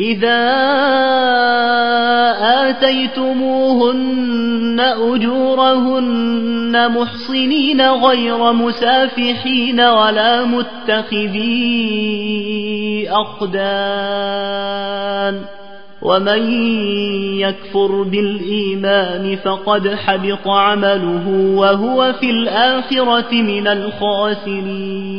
إذا آتيتموهن أجورهن محصنين غير مسافحين ولا متخذي أقدان ومن يكفر بالإيمان فقد حبط عمله وهو في الآخرة من الخاسرين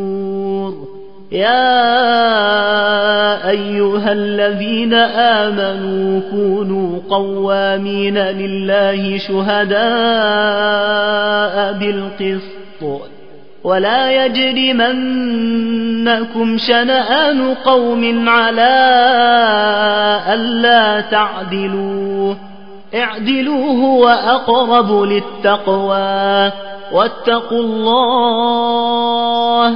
يا أيها الذين آمنوا كونوا قوامين لله شهداء بالقسط ولا يجرمنكم شنآن قوم على ألا تعدلوا. اعدلوا هو أقرب للتقوى واتقوا الله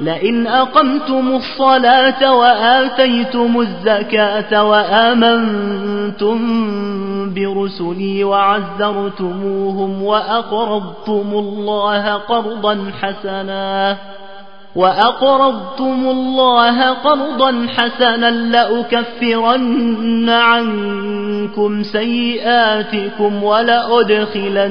لئن أقمتم الصلاة وآتيتم الزكاة وآمنتم برسلي وعزرتموهم وأقرضتم الله قرضا حسنا وأقرضتم الله قرضا حسنا لأكفرن عنكم سيئاتكم ولأدخلنكم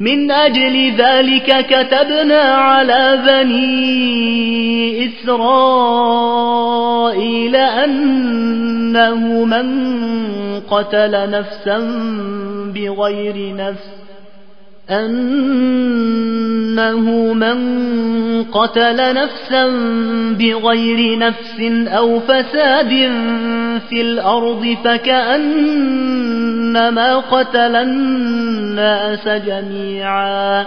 من أجل ذلك كتبنا على بني إسرائيل أنه من قتل نفسا بغير نفس. أنه من قتل نفسا بغير نفس أو فساد في الأرض فكأنما قتل الناس جميعا.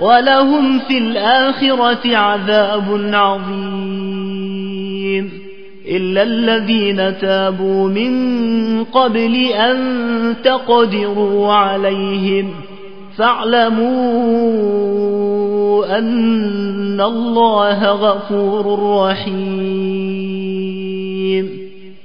ولهم في الآخرة عذاب عظيم. إلا الذين تابوا من قبل أن تقدروا عليهم. فاعلموا أن الله غفور رحيم.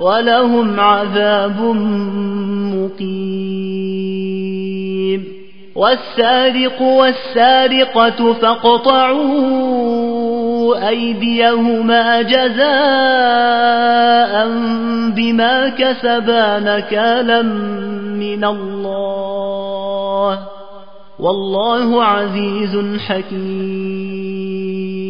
ولهم عذاب مقيم. والسارق والسارقة فاقطعوا أيديهما جزاء بما كسبا نكالا من الله. والله عزيز حكيم.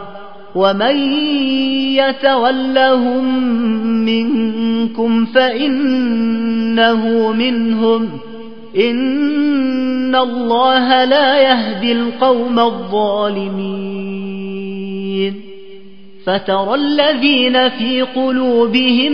ومن يتولهم منكم فإنه منهم إن الله لا يهدي القوم الظالمين فترى الذين في قلوبهم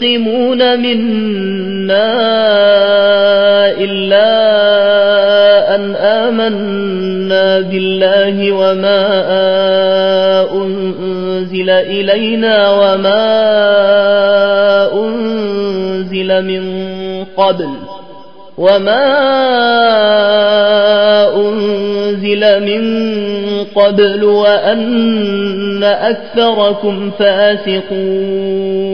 تنقمون منا إلا أن آمنا بالله وما أنزل إلينا وما أنزل من قبل وما أنزل من قبل وأن أكثركم فاسقون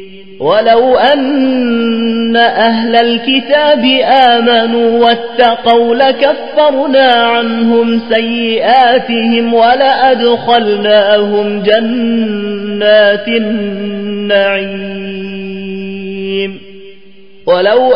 ولو أن أهل الكتاب آمنوا واتقوا لكفرنا عنهم سيئاتهم ولأدخلناهم جنات النعيم ولو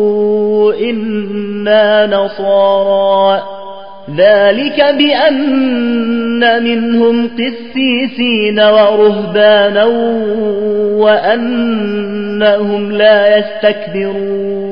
إنا نصارى. ذلك بأن منهم قسيسين ورهبانا وأنهم لا يستكبرون.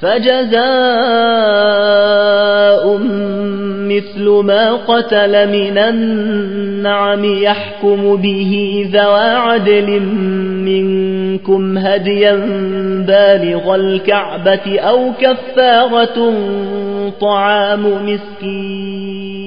فجزاء مثل ما قتل من النعم يحكم به ذوى عدل منكم هديا بالغ الكعبة أو كفارة طعام مسكين.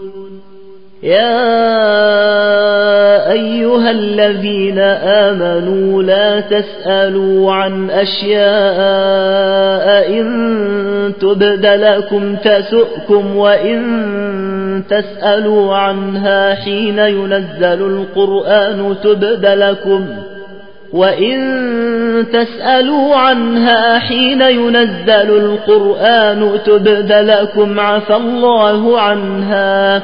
يا أيها الذين آمنوا لا تسألوا عن أشياء إن تبد لكم تسؤكم وإن تسألوا عنها حين ينزل القرآن تبد لكم وإن تسألوا عنها حين ينزل القرآن تبد لكم عفى الله عنها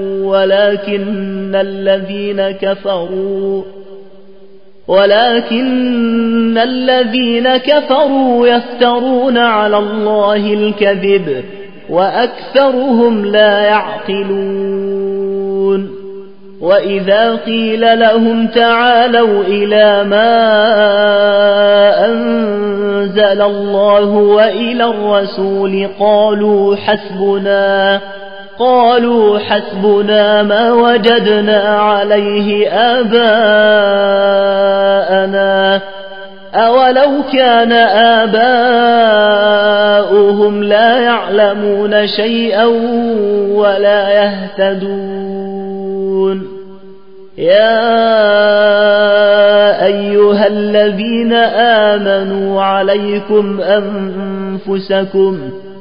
ولكن الذين كفروا ولكن الذين كفروا يفترون على الله الكذب وأكثرهم لا يعقلون. وإذا قيل لهم تعالوا إلى ما أنزل الله وإلى الرسول قالوا حسبنا قالوا حسبنا ما وجدنا عليه آباءنا. أولو كان آباؤهم لا يعلمون شيئا ولا يهتدون. يا أيها الذين آمنوا عليكم أنفسكم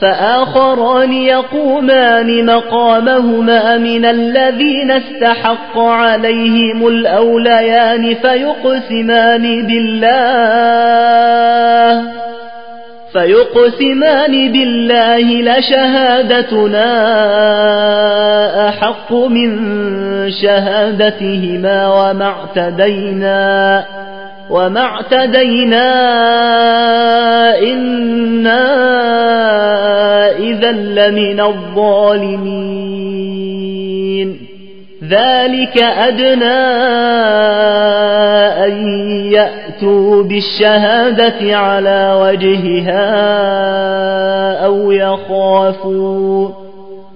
فآخران يقومان مقامهما من الذين استحق عليهم الأوليان فيقسمان بالله فيقسمان بالله لشهادتنا أحق من شهادتهما وما اعتدينا وما اعتدينا إنا إذا لمن الظالمين. ذلك أدنى أن يأتوا بالشهادة على وجهها أو يخافوا.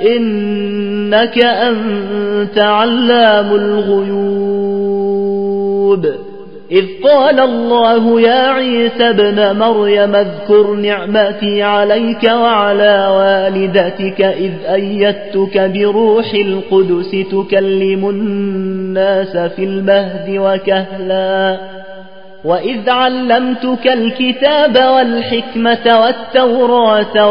إنك أنت علام الغيوب. إذ قال الله يا عيسى ابن مريم اذكر نعمتي عليك وعلى والدتك إذ أيدتك بروح القدس تكلم الناس في المهد وكهلا. وإذ علمتك الكتاب والحكمة والتوراة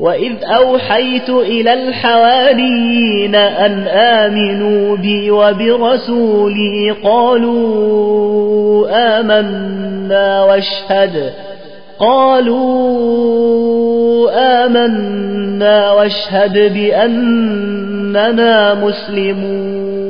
وإذ أوحيت إلى الحواريين أن آمنوا بي وبرسولي قالوا آمنا واشهد قالوا آمنا واشهد بأننا مسلمون